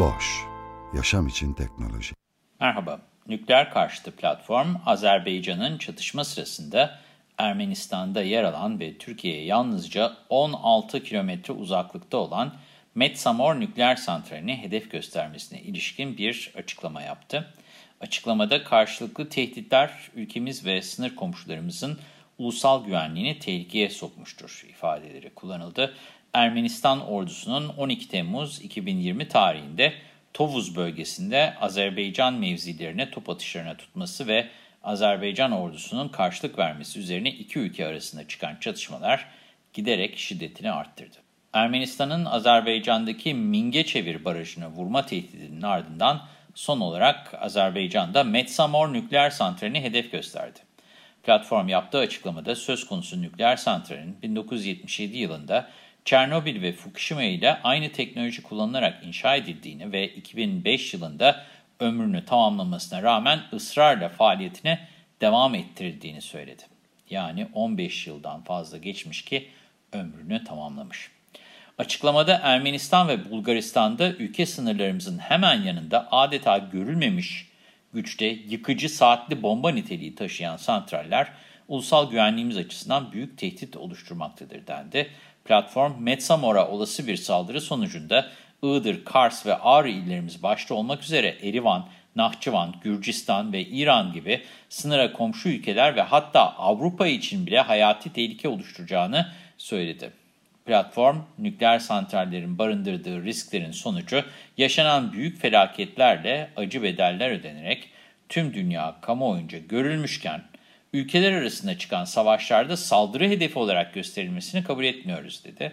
Boş, yaşam için teknoloji. Merhaba, nükleer karşıtı platform Azerbaycan'ın çatışma sırasında Ermenistan'da yer alan ve Türkiye'ye yalnızca 16 kilometre uzaklıkta olan Metsamor nükleer santralini hedef göstermesine ilişkin bir açıklama yaptı. Açıklamada karşılıklı tehditler ülkemiz ve sınır komşularımızın ulusal güvenliğini tehlikeye sokmuştur ifadeleri kullanıldı. Ermenistan ordusunun 12 Temmuz 2020 tarihinde Tovuz bölgesinde Azerbaycan mevzilerine top atışlarına tutması ve Azerbaycan ordusunun karşılık vermesi üzerine iki ülke arasında çıkan çatışmalar giderek şiddetini arttırdı. Ermenistan'ın Azerbaycan'daki Mingeçevir barajını vurma tehdidinin ardından son olarak Azerbaycan'da Metsamor nükleer santralini hedef gösterdi. Platform yaptığı açıklamada söz konusu nükleer santralin 1977 yılında Çernobil ve Fukushima ile aynı teknoloji kullanılarak inşa edildiğini ve 2005 yılında ömrünü tamamlamasına rağmen ısrarla faaliyetine devam ettirildiğini söyledi. Yani 15 yıldan fazla geçmiş ki ömrünü tamamlamış. Açıklamada Ermenistan ve Bulgaristan'da ülke sınırlarımızın hemen yanında adeta görülmemiş güçte yıkıcı saatli bomba niteliği taşıyan santraller ulusal güvenliğimiz açısından büyük tehdit oluşturmaktadır dendi. Platform Metsamor'a olası bir saldırı sonucunda Iğdır, Kars ve Ağrı illerimiz başta olmak üzere Erivan, Nahçıvan, Gürcistan ve İran gibi sınıra komşu ülkeler ve hatta Avrupa için bile hayati tehlike oluşturacağını söyledi. Platform, nükleer santrallerin barındırdığı risklerin sonucu yaşanan büyük felaketlerle acı bedeller ödenerek tüm dünya kamuoyunca görülmüşken ülkeler arasında çıkan savaşlarda saldırı hedefi olarak gösterilmesini kabul etmiyoruz dedi.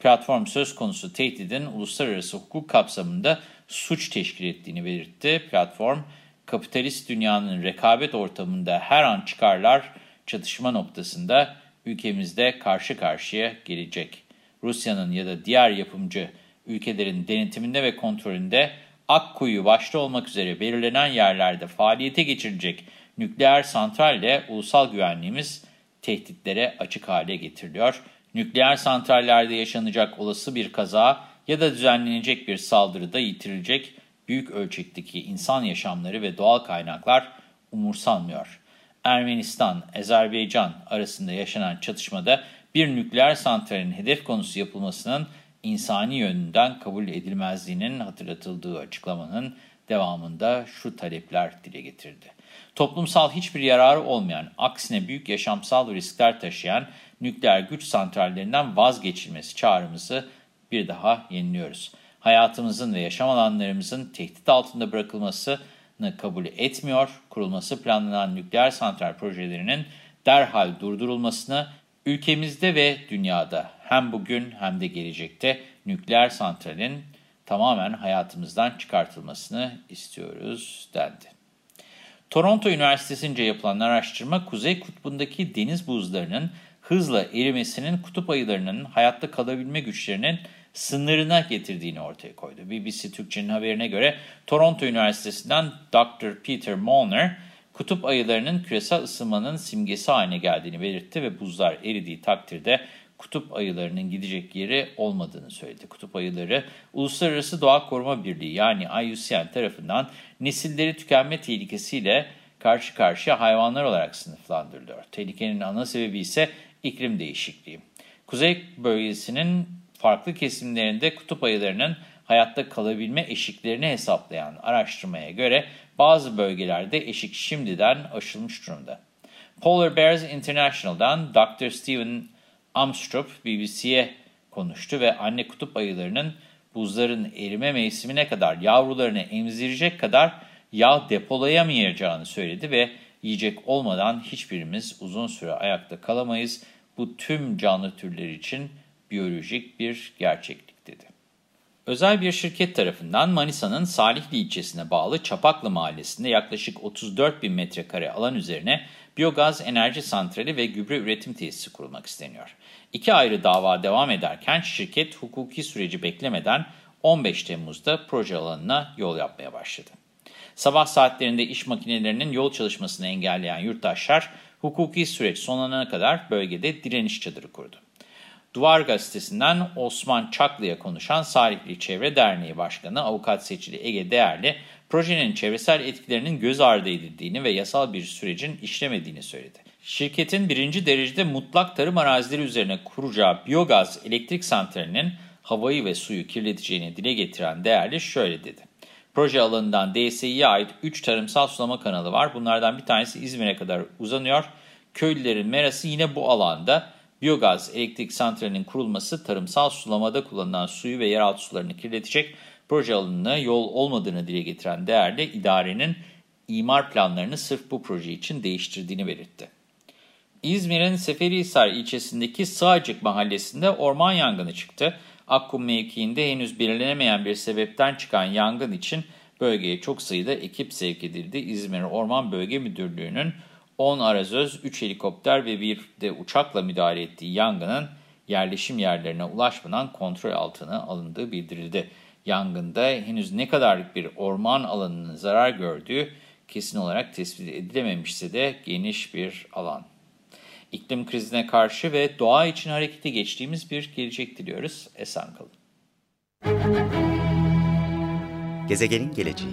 Platform söz konusu tehdidin uluslararası hukuk kapsamında suç teşkil ettiğini belirtti. Platform, kapitalist dünyanın rekabet ortamında her an çıkarlar çatışma noktasında ülkemizde karşı karşıya gelecek. Rusya'nın ya da diğer yapımcı ülkelerin denetiminde ve kontrolünde Akkuyu başta olmak üzere belirlenen yerlerde faaliyete geçirilecek nükleer santralle ulusal güvenliğimiz tehditlere açık hale getiriliyor. Nükleer santrallerde yaşanacak olası bir kaza ya da düzenlenecek bir saldırıda yitirilecek büyük ölçekteki insan yaşamları ve doğal kaynaklar umursanmıyor. Ermenistan, Azerbaycan arasında yaşanan çatışmada bir nükleer santralin hedef konusu yapılmasının insani yönünden kabul edilmezliğinin hatırlatıldığı açıklamanın devamında şu talepler dile getirildi. Toplumsal hiçbir yararı olmayan, aksine büyük yaşamsal riskler taşıyan nükleer güç santrallerinden vazgeçilmesi çağrımızı bir daha yeniliyoruz. Hayatımızın ve yaşam alanlarımızın tehdit altında bırakılmasını kabul etmiyor, kurulması planlanan nükleer santral projelerinin derhal durdurulmasını ülkemizde ve dünyada hem bugün hem de gelecekte nükleer santralin tamamen hayatımızdan çıkartılmasını istiyoruz dendi. Toronto Üniversitesi'nce yapılan araştırma Kuzey Kutbu'ndaki deniz buzlarının hızla erimesinin kutup ayılarının hayatta kalabilme güçlerinin sınırına getirdiğini ortaya koydu. BBC Türkçe'nin haberine göre Toronto Üniversitesi'nden Dr. Peter Molnar, kutup ayılarının küresel ısınmanın simgesi haline geldiğini belirtti ve buzlar eridiği takdirde kutup ayılarının gidecek yeri olmadığını söyledi. Kutup ayıları Uluslararası Doğa Koruma Birliği yani IUCN tarafından nesilleri tükenme tehlikesiyle karşı karşıya hayvanlar olarak sınıflandırılıyor. Tehlikenin ana sebebi ise iklim değişikliği. Kuzey bölgesinin farklı kesimlerinde kutup ayılarının hayatta kalabilme eşiklerini hesaplayan araştırmaya göre bazı bölgelerde eşik şimdiden aşılmış durumda. Polar Bears International'dan Dr. Steven Amstrup BBC'ye konuştu ve anne kutup ayılarının buzların erime mevsimine kadar yavrularını emzirecek kadar yağ depolayamayacağını söyledi ve yiyecek olmadan hiçbirimiz uzun süre ayakta kalamayız. Bu tüm canlı türleri için biyolojik bir gerçeklik Özel bir şirket tarafından Manisa'nın Salihli ilçesine bağlı Çapaklı mahallesinde yaklaşık 34 bin metrekare alan üzerine biyogaz enerji santrali ve gübre üretim tesisi kurulmak isteniyor. İki ayrı dava devam ederken şirket hukuki süreci beklemeden 15 Temmuz'da proje alanına yol yapmaya başladı. Sabah saatlerinde iş makinelerinin yol çalışmasını engelleyen yurttaşlar hukuki süreç sonlanana kadar bölgede direniş çadırı kurdu. Duvar Gazetesi'nden Osman Çaklı'ya konuşan Salihli Çevre Derneği Başkanı Avukat Seçili Ege Değerli, projenin çevresel etkilerinin göz ardı edildiğini ve yasal bir sürecin işlemediğini söyledi. Şirketin birinci derecede mutlak tarım arazileri üzerine kuracağı biyogaz elektrik santralinin havayı ve suyu kirleteceğini dile getiren Değerli şöyle dedi. Proje alanından DSİ'ye ait 3 tarımsal sulama kanalı var. Bunlardan bir tanesi İzmir'e kadar uzanıyor. Köylülerin merası yine bu alanda. Biyogaz elektrik santralinin kurulması tarımsal sulamada kullanılan suyu ve yeraltı sularını kirletecek. Proje alanına yol olmadığını dile getiren değerli idarenin imar planlarını sırf bu proje için değiştirdiğini belirtti. İzmir'in Seferihisar ilçesindeki Sığacık mahallesinde orman yangını çıktı. Akkum mevkiinde henüz belirlenemeyen bir sebepten çıkan yangın için bölgeye çok sayıda ekip sevk edildi. İzmir Orman Bölge Müdürlüğü'nün 10 arazöz, 3 helikopter ve bir de uçakla müdahale ettiği yangının yerleşim yerlerine ulaşmadan kontrol altına alındığı bildirildi. Yangında henüz ne kadarlık bir orman alanının zarar gördüğü kesin olarak tespit edilememişse de geniş bir alan. İklim krizine karşı ve doğa için harekete geçtiğimiz bir gelecek diliyoruz. Esen kalın. Gezegenin geleceği